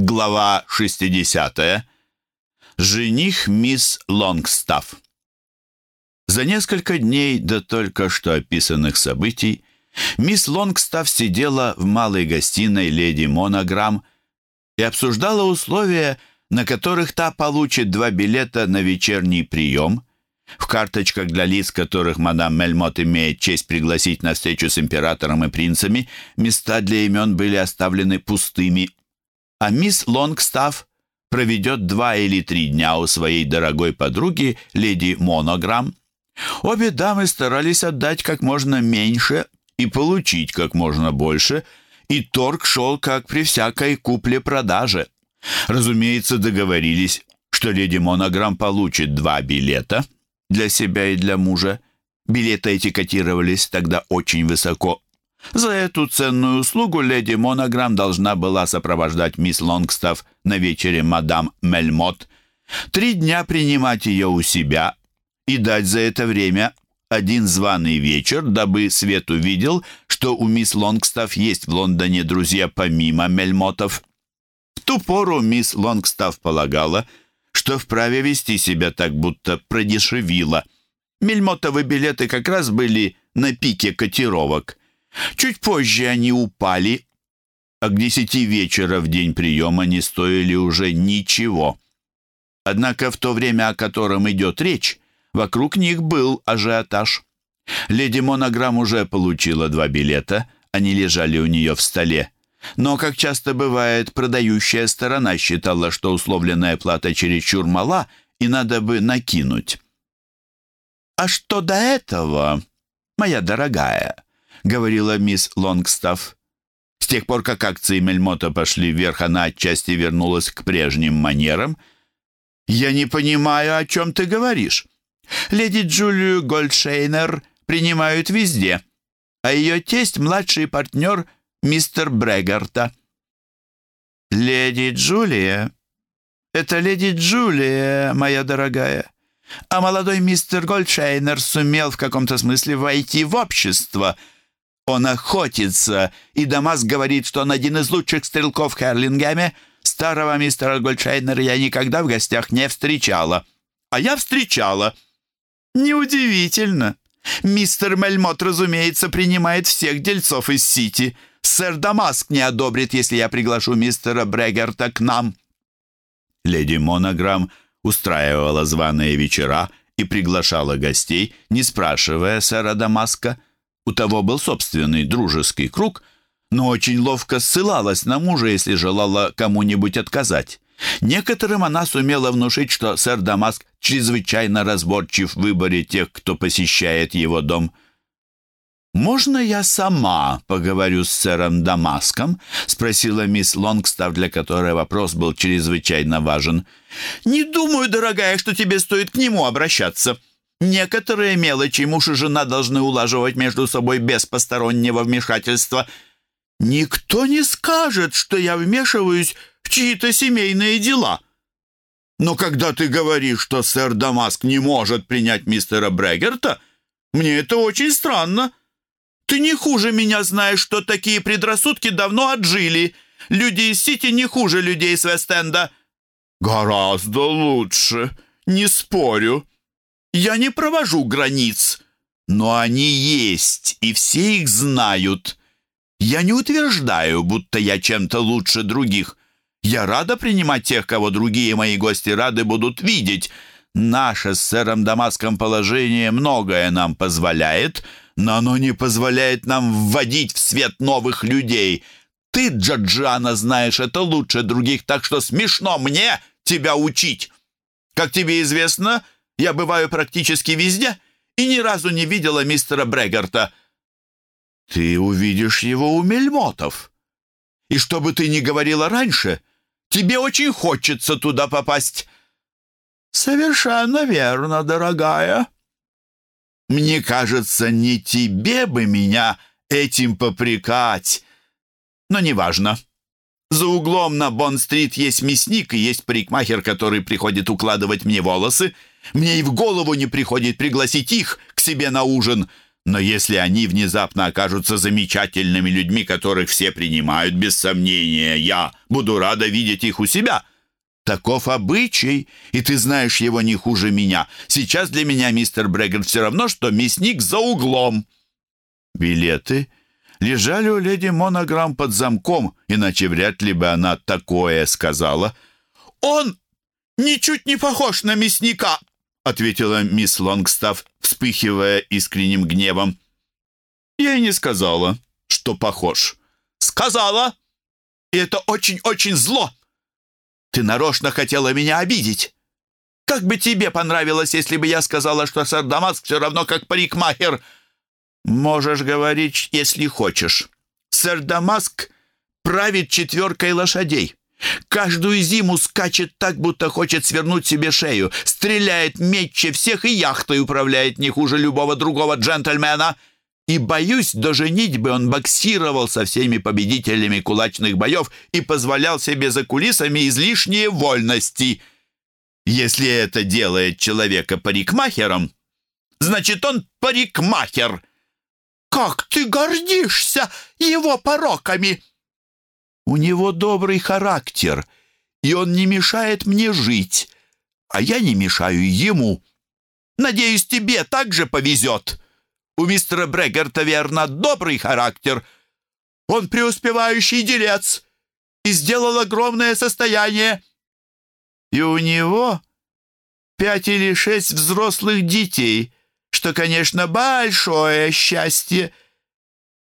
Глава 60. Жених мисс Лонгстафф. За несколько дней до только что описанных событий мисс Лонгстафф сидела в малой гостиной леди Монограмм и обсуждала условия, на которых та получит два билета на вечерний прием. В карточках для лиц, которых мадам Мельмот имеет честь пригласить на встречу с императором и принцами, места для имен были оставлены пустыми а мисс Лонгстафф проведет два или три дня у своей дорогой подруги, леди Монограмм. Обе дамы старались отдать как можно меньше и получить как можно больше, и торг шел как при всякой купле-продаже. Разумеется, договорились, что леди Монограмм получит два билета для себя и для мужа. Билеты эти котировались тогда очень высоко за эту ценную услугу леди Монограмм должна была сопровождать мисс Лонгстафф на вечере мадам Мельмот, три дня принимать ее у себя и дать за это время один званый вечер, дабы Свет увидел, что у мисс Лонгстафф есть в Лондоне друзья помимо Мельмотов. В ту пору мисс Лонгстафф полагала, что вправе вести себя так, будто продешевила. Мельмотовы билеты как раз были на пике котировок. Чуть позже они упали, а к десяти вечера в день приема не стоили уже ничего. Однако в то время, о котором идет речь, вокруг них был ажиотаж. Леди Монограмм уже получила два билета, они лежали у нее в столе. Но, как часто бывает, продающая сторона считала, что условленная плата чересчур мала, и надо бы накинуть. «А что до этого, моя дорогая?» — говорила мисс Лонгстафф. С тех пор, как акции Мельмота пошли вверх, она отчасти вернулась к прежним манерам. «Я не понимаю, о чем ты говоришь. Леди Джулию Гольдшейнер принимают везде, а ее тесть — младший партнер мистер Брегарта». «Леди Джулия? Это леди Джулия, моя дорогая. А молодой мистер Гольдшейнер сумел в каком-то смысле войти в общество». Он охотится, и Дамас говорит, что он один из лучших стрелков в Херлингеме. Старого мистера Гольдшайнера я никогда в гостях не встречала. А я встречала. Неудивительно. Мистер Мельмот, разумеется, принимает всех дельцов из Сити. Сэр Дамаск не одобрит, если я приглашу мистера Брегерта к нам. Леди Монограмм устраивала званые вечера и приглашала гостей, не спрашивая сэра Дамаска. У того был собственный дружеский круг, но очень ловко ссылалась на мужа, если желала кому-нибудь отказать. Некоторым она сумела внушить, что сэр Дамаск чрезвычайно разборчив в выборе тех, кто посещает его дом. «Можно я сама поговорю с сэром Дамаском?» — спросила мисс Лонгстав, для которой вопрос был чрезвычайно важен. «Не думаю, дорогая, что тебе стоит к нему обращаться», Некоторые мелочи муж и жена должны улаживать между собой без постороннего вмешательства. Никто не скажет, что я вмешиваюсь в чьи-то семейные дела. Но когда ты говоришь, что сэр Дамаск не может принять мистера Брегерта, мне это очень странно. Ты не хуже меня знаешь, что такие предрассудки давно отжили. Люди из Сити не хуже людей с Вестенда. Гораздо лучше, не спорю. Я не провожу границ, но они есть, и все их знают. Я не утверждаю, будто я чем-то лучше других. Я рада принимать тех, кого другие мои гости рады будут видеть. Наше с сэром Дамаском положение многое нам позволяет, но оно не позволяет нам вводить в свет новых людей. Ты, Джаджана, знаешь это лучше других, так что смешно мне тебя учить. Как тебе известно, — я бываю практически везде и ни разу не видела мистера Брегерта. Ты увидишь его у Мельмотов. И что бы ты ни говорила раньше, тебе очень хочется туда попасть. Совершенно верно, дорогая. Мне кажется, не тебе бы меня этим попрекать. Но неважно. За углом на Бонн-стрит есть мясник и есть парикмахер, который приходит укладывать мне волосы. Мне и в голову не приходит пригласить их к себе на ужин. Но если они внезапно окажутся замечательными людьми, которых все принимают, без сомнения, я буду рада видеть их у себя. Таков обычай, и ты знаешь его не хуже меня. Сейчас для меня мистер Брэггер все равно, что мясник за углом». Билеты лежали у леди Монограмм под замком, иначе вряд ли бы она такое сказала. «Он ничуть не похож на мясника», — ответила мисс Лонгстафф, вспыхивая искренним гневом. «Я и не сказала, что похож». «Сказала! И это очень-очень зло! Ты нарочно хотела меня обидеть!» Как бы тебе понравилось, если бы я сказала, что сэр Дамаск все равно как парикмахер?» «Можешь говорить, если хочешь. Сэр Дамаск правит четверкой лошадей. Каждую зиму скачет так, будто хочет свернуть себе шею, стреляет мечче всех и яхтой управляет не хуже любого другого джентльмена. И, боюсь, до женитьбы он боксировал со всеми победителями кулачных боев и позволял себе за кулисами излишние вольности. Если это делает человека парикмахером, значит, он парикмахер. Как ты гордишься его пороками!» У него добрый характер, и он не мешает мне жить, а я не мешаю ему. Надеюсь, тебе также повезет. У мистера Брегерта, верно, добрый характер. Он преуспевающий делец и сделал огромное состояние. И у него пять или шесть взрослых детей, что, конечно, большое счастье.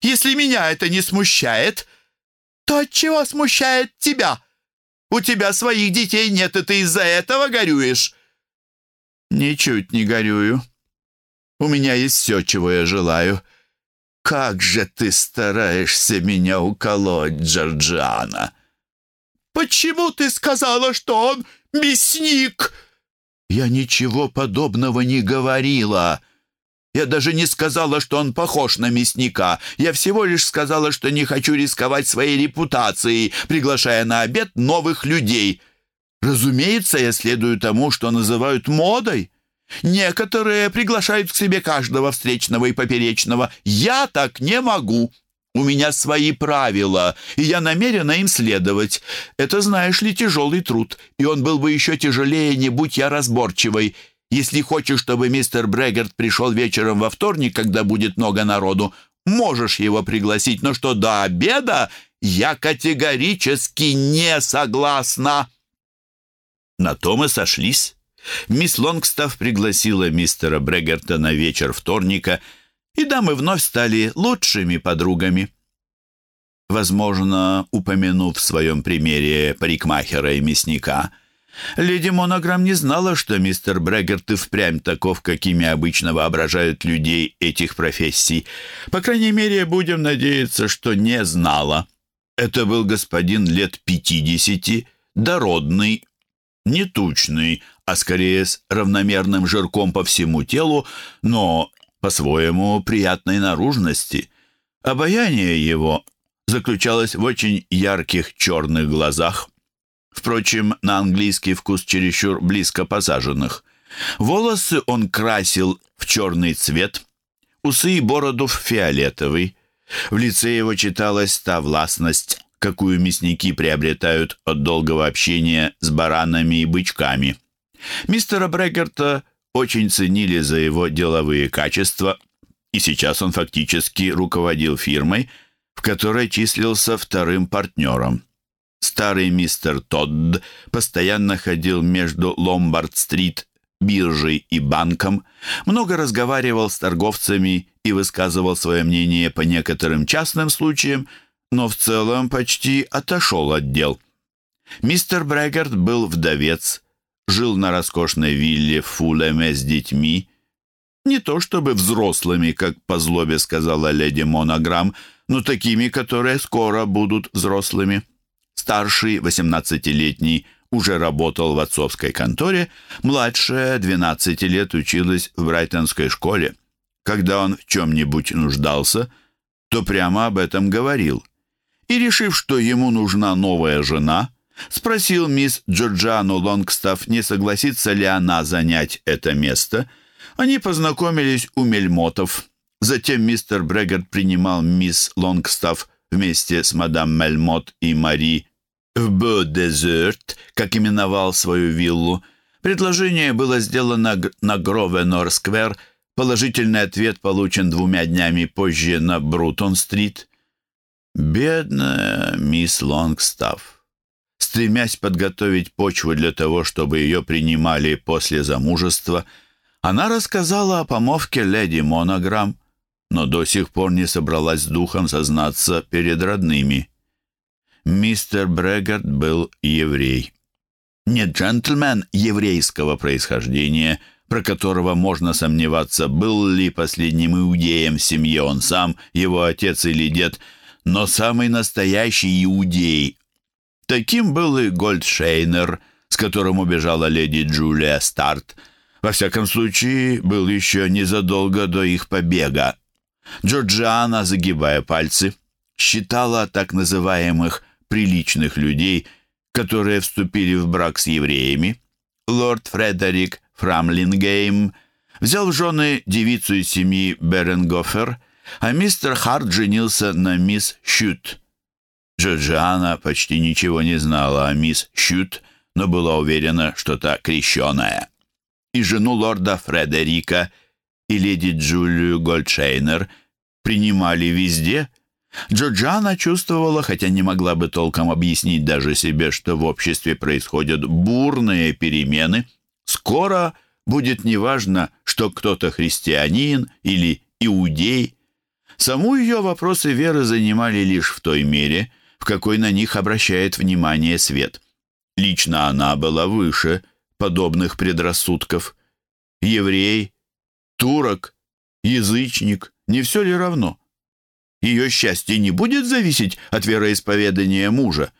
Если меня это не смущает, то отчего смущает тебя? У тебя своих детей нет, и ты из-за этого горюешь?» «Ничуть не горюю. У меня есть все, чего я желаю. Как же ты стараешься меня уколоть, Джорджиана!» «Почему ты сказала, что он мясник?» «Я ничего подобного не говорила!» Я даже не сказала, что он похож на мясника. Я всего лишь сказала, что не хочу рисковать своей репутацией, приглашая на обед новых людей. Разумеется, я следую тому, что называют модой. Некоторые приглашают к себе каждого встречного и поперечного. Я так не могу. У меня свои правила, и я намерена им следовать. Это, знаешь ли, тяжелый труд, и он был бы еще тяжелее, не будь я разборчивой. Если хочешь, чтобы мистер Брегерт пришел вечером во вторник, когда будет много народу, можешь его пригласить, но что до обеда я категорически не согласна». На то мы сошлись. Мисс Лонгстафф пригласила мистера Брегерта на вечер вторника, и дамы вновь стали лучшими подругами. Возможно, упомянув в своем примере парикмахера и мясника – Леди Монограмм не знала, что мистер Брегерт и впрямь таков, какими обычно воображают людей этих профессий. По крайней мере, будем надеяться, что не знала. Это был господин лет пятидесяти, дородный, не тучный, а скорее с равномерным жирком по всему телу, но по-своему приятной наружности. Обаяние его заключалось в очень ярких черных глазах, Впрочем, на английский вкус чересчур близко посаженных. Волосы он красил в черный цвет, усы и бороду в фиолетовый. В лице его читалась та властность, какую мясники приобретают от долгого общения с баранами и бычками. Мистера Брегерта очень ценили за его деловые качества, и сейчас он фактически руководил фирмой, в которой числился вторым партнером. Старый мистер Тодд постоянно ходил между Ломбард-стрит, биржей и банком, много разговаривал с торговцами и высказывал свое мнение по некоторым частным случаям, но в целом почти отошел от дел. Мистер Брэггард был вдовец, жил на роскошной вилле в Фулеме с детьми, не то чтобы взрослыми, как по злобе сказала леди Монограмм, но такими, которые скоро будут взрослыми. Старший, 18-летний, уже работал в отцовской конторе, младшая, 12 лет, училась в Брайтонской школе. Когда он в чем-нибудь нуждался, то прямо об этом говорил. И, решив, что ему нужна новая жена, спросил мисс Джорджану Лонгстафф, не согласится ли она занять это место. Они познакомились у Мельмотов. Затем мистер Брегерт принимал мисс Лонгстафф вместе с мадам Мельмот и Мари в Бо-Дезерт, как именовал свою виллу. Предложение было сделано на Гровенор-сквер, положительный ответ получен двумя днями позже на Брутон-стрит. Бедная мисс Лонгстафф. Стремясь подготовить почву для того, чтобы ее принимали после замужества, она рассказала о помовке леди Монограмм, но до сих пор не собралась с духом сознаться перед родными. Мистер Брегард был еврей. Не джентльмен еврейского происхождения, про которого можно сомневаться, был ли последним иудеем в семье он сам, его отец или дед, но самый настоящий иудей. Таким был и Гольдшейнер, с которым убежала леди Джулия Старт. Во всяком случае, был еще незадолго до их побега. Джорджиана, загибая пальцы, считала так называемых «приличных людей», которые вступили в брак с евреями. Лорд Фредерик Фрамлингейм взял в жены девицу из семьи Беренгофер, а мистер Харт женился на мисс Щут. Джорджиана почти ничего не знала о мисс Щут, но была уверена, что та крещеная. И жену лорда Фредерика – и леди Джулию Гольдшейнер принимали везде, Джорджана чувствовала, хотя не могла бы толком объяснить даже себе, что в обществе происходят бурные перемены. Скоро будет неважно, что кто-то христианин или иудей. Саму ее вопросы веры занимали лишь в той мере, в какой на них обращает внимание свет. Лично она была выше подобных предрассудков. Еврей турок, язычник, не все ли равно? Ее счастье не будет зависеть от вероисповедания мужа.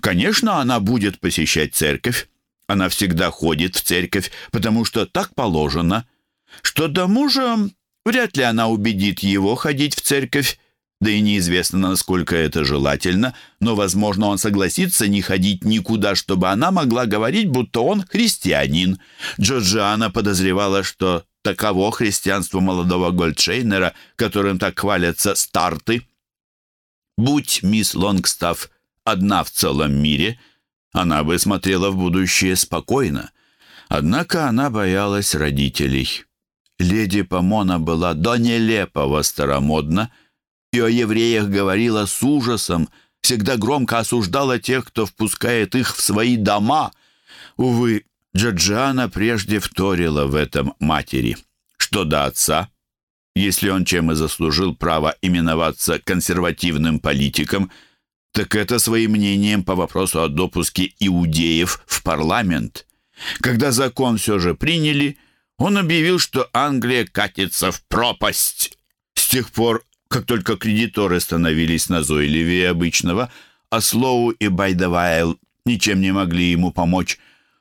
Конечно, она будет посещать церковь. Она всегда ходит в церковь, потому что так положено. Что до мужа, вряд ли она убедит его ходить в церковь, да и неизвестно, насколько это желательно, но, возможно, он согласится не ходить никуда, чтобы она могла говорить, будто он христианин. Джорджиана подозревала, что Таково христианство молодого Гольдшейнера, которым так хвалятся старты. Будь мисс Лонгстафф одна в целом мире, она бы смотрела в будущее спокойно. Однако она боялась родителей. Леди Помона была до нелепого старомодна и о евреях говорила с ужасом, всегда громко осуждала тех, кто впускает их в свои дома. Увы, Джорджиана прежде вторила в этом матери. Что до отца, если он чем и заслужил право именоваться консервативным политиком, так это своим мнением по вопросу о допуске иудеев в парламент. Когда закон все же приняли, он объявил, что Англия катится в пропасть. С тех пор, как только кредиторы становились назойливее обычного, а Слоу и Байдавайл ничем не могли ему помочь,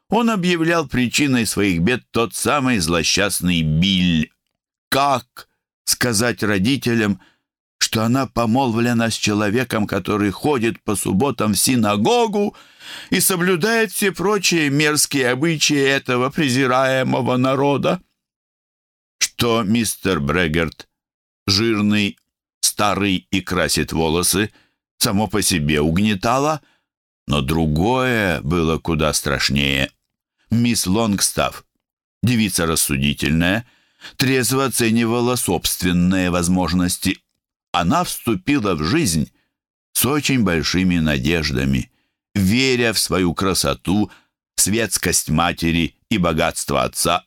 он объявлял причиной своих бед тот самый злосчастный Биль. Как сказать родителям, что она помолвлена с человеком, который ходит по субботам в синагогу и соблюдает все прочие мерзкие обычаи этого презираемого народа? Что мистер Брегерт, жирный, старый и красит волосы, само по себе угнетало, но другое было куда страшнее — Мисс Лонгстафф, девица рассудительная, трезво оценивала собственные возможности. Она вступила в жизнь с очень большими надеждами, веря в свою красоту, светскость матери и богатство отца.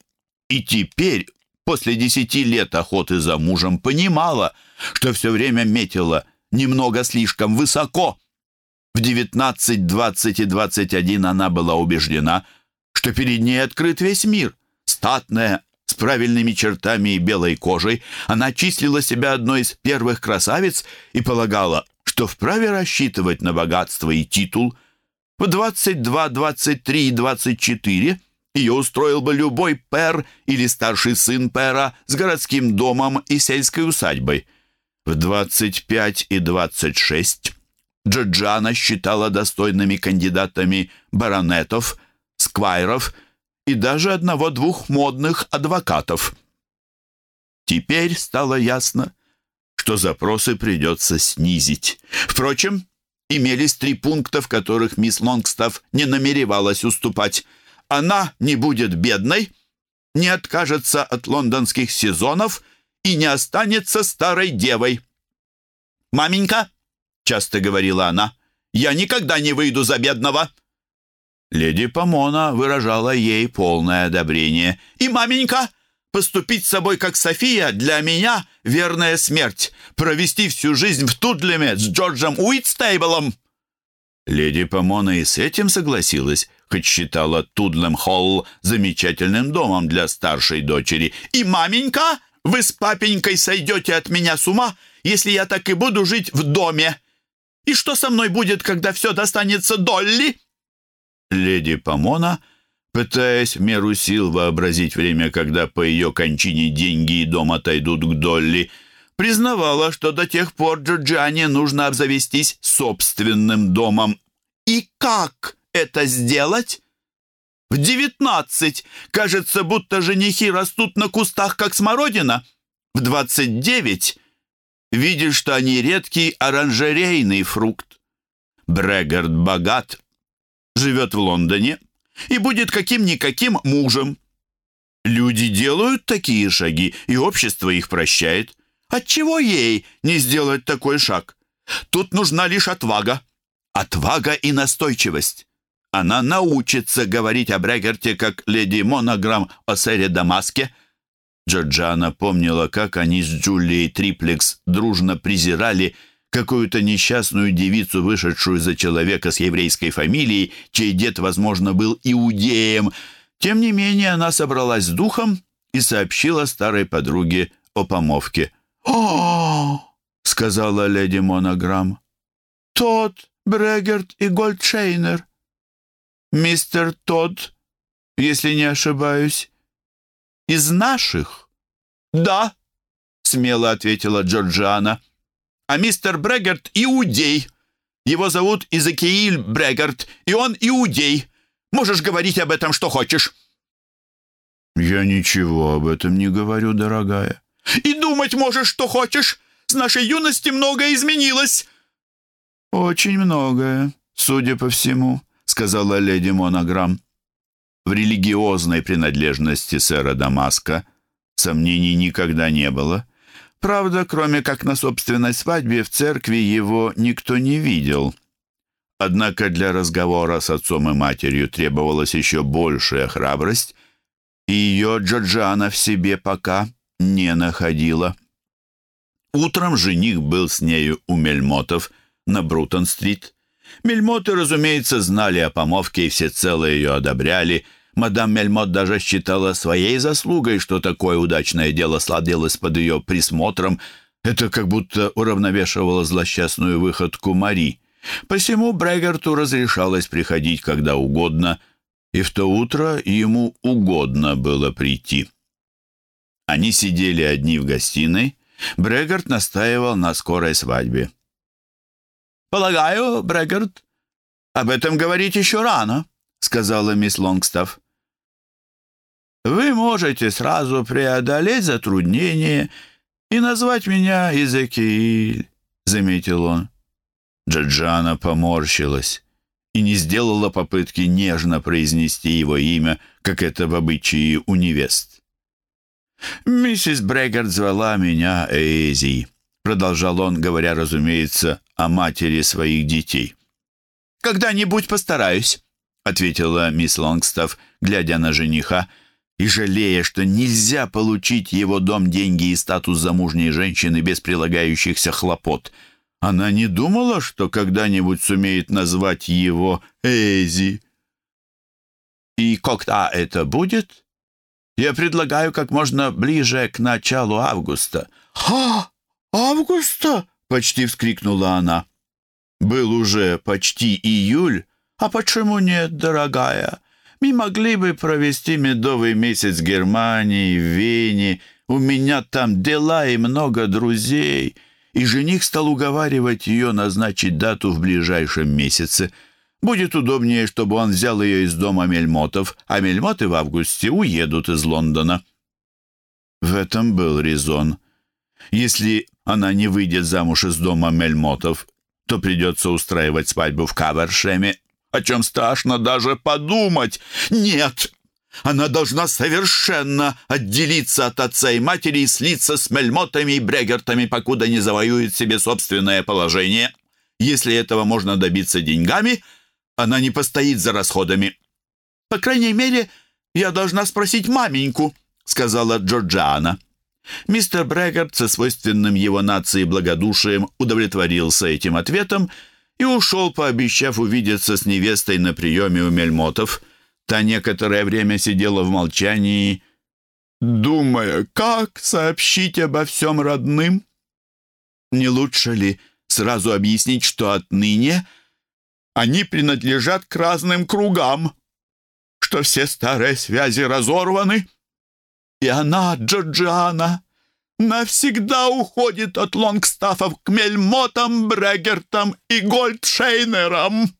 И теперь, после десяти лет охоты за мужем, понимала, что все время метила немного слишком высоко. В девятнадцать, двадцать и двадцать один она была убеждена – что перед ней открыт весь мир. Статная, с правильными чертами и белой кожей, она числила себя одной из первых красавиц и полагала, что вправе рассчитывать на богатство и титул. В 22, 23 и 24 ее устроил бы любой пэр или старший сын пэра с городским домом и сельской усадьбой. В 25 и 26 Джорджана считала достойными кандидатами баронетов – сквайров и даже одного-двух модных адвокатов. Теперь стало ясно, что запросы придется снизить. Впрочем, имелись три пункта, в которых мисс Лонгстафф не намеревалась уступать. Она не будет бедной, не откажется от лондонских сезонов и не останется старой девой. «Маменька», — часто говорила она, — «я никогда не выйду за бедного». Леди Помона выражала ей полное одобрение. «И, маменька, поступить с собой, как София, для меня верная смерть. Провести всю жизнь в Тудлеме с Джорджем Уитстейблом». Леди Помона и с этим согласилась, хоть считала Тудлем-Холл замечательным домом для старшей дочери. «И, маменька, вы с папенькой сойдете от меня с ума, если я так и буду жить в доме. И что со мной будет, когда все достанется Долли?» Леди Помона, пытаясь в меру сил вообразить время, когда по ее кончине деньги и дом отойдут к Долли, признавала, что до тех пор Джорджиане нужно обзавестись собственным домом. И как это сделать? В девятнадцать кажется, будто женихи растут на кустах, как смородина. В двадцать девять видишь, что они редкий оранжерейный фрукт. Брегард богат, живет в Лондоне и будет каким-никаким мужем. Люди делают такие шаги, и общество их прощает. Отчего ей не сделать такой шаг? Тут нужна лишь отвага. Отвага и настойчивость. Она научится говорить о Брегерте, как леди Монограмм о сэре Дамаске. Джорджана помнила, как они с Джулией Триплекс дружно презирали какую-то несчастную девицу, вышедшую за человека с еврейской фамилией, чей дед, возможно, был иудеем. Тем не менее, она собралась с духом и сообщила старой подруге о помовке. «О!» — сказала леди Монограмм. «Тот, Брегерт и Гольдшейнер. Мистер Тодд, если не ошибаюсь, из наших?» «Да», — смело ответила Джорджиана а мистер Брегерт — иудей. Его зовут Изакииль Брегерт, и он иудей. Можешь говорить об этом, что хочешь». «Я ничего об этом не говорю, дорогая». «И думать можешь, что хочешь. С нашей юности многое изменилось». «Очень многое, судя по всему», — сказала леди Монограмм. В религиозной принадлежности сэра Дамаска сомнений никогда не было — Правда, кроме как на собственной свадьбе, в церкви его никто не видел. Однако для разговора с отцом и матерью требовалась еще большая храбрость, и ее Джорджиана в себе пока не находила. Утром жених был с нею у Мельмотов на Брутон-стрит. Мельмоты, разумеется, знали о помовке и всецело ее одобряли – Мадам Мельмот даже считала своей заслугой, что такое удачное дело сладилось под ее присмотром. Это как будто уравновешивало злосчастную выходку Мари. Посему Брегерту разрешалось приходить когда угодно, и в то утро ему угодно было прийти. Они сидели одни в гостиной. Брегарт настаивал на скорой свадьбе. «Полагаю, Брегарт, об этом говорить еще рано», — сказала мисс Лонгстафф. Вы можете сразу преодолеть затруднение и назвать меня Изекииль, — заметил он. Джаджана поморщилась и не сделала попытки нежно произнести его имя, как это в обычае у невест. «Миссис Бреггард звала меня Эйзи», — продолжал он, говоря, разумеется, о матери своих детей. «Когда-нибудь постараюсь», — ответила мисс Лонгстафф, глядя на жениха, — и жалея, что нельзя получить его дом, деньги и статус замужней женщины без прилагающихся хлопот. Она не думала, что когда-нибудь сумеет назвать его Эзи. «И когда это будет?» «Я предлагаю как можно ближе к началу августа». «Ха! Августа?» — почти вскрикнула она. «Был уже почти июль. А почему нет, дорогая?» Мы могли бы провести медовый месяц в Германии, в Вене. У меня там дела и много друзей». И жених стал уговаривать ее назначить дату в ближайшем месяце. Будет удобнее, чтобы он взял ее из дома Мельмотов, а Мельмоты в августе уедут из Лондона. В этом был резон. Если она не выйдет замуж из дома Мельмотов, то придется устраивать свадьбу в Кавершеме, о чем страшно даже подумать. Нет, она должна совершенно отделиться от отца и матери и слиться с Мельмотами и Брегертами, покуда не завоюет себе собственное положение. Если этого можно добиться деньгами, она не постоит за расходами. «По крайней мере, я должна спросить маменьку», — сказала Джорджиана. Мистер Брегерт со свойственным его нации благодушием удовлетворился этим ответом и ушел, пообещав увидеться с невестой на приеме у Мельмотов. Та некоторое время сидела в молчании, думая, как сообщить обо всем родным. Не лучше ли сразу объяснить, что отныне они принадлежат к разным кругам, что все старые связи разорваны, и она, Джорджиана, навсегда уходит от Лонгстаффов к Мельмотам, Брегертам и Гольдшейнерам.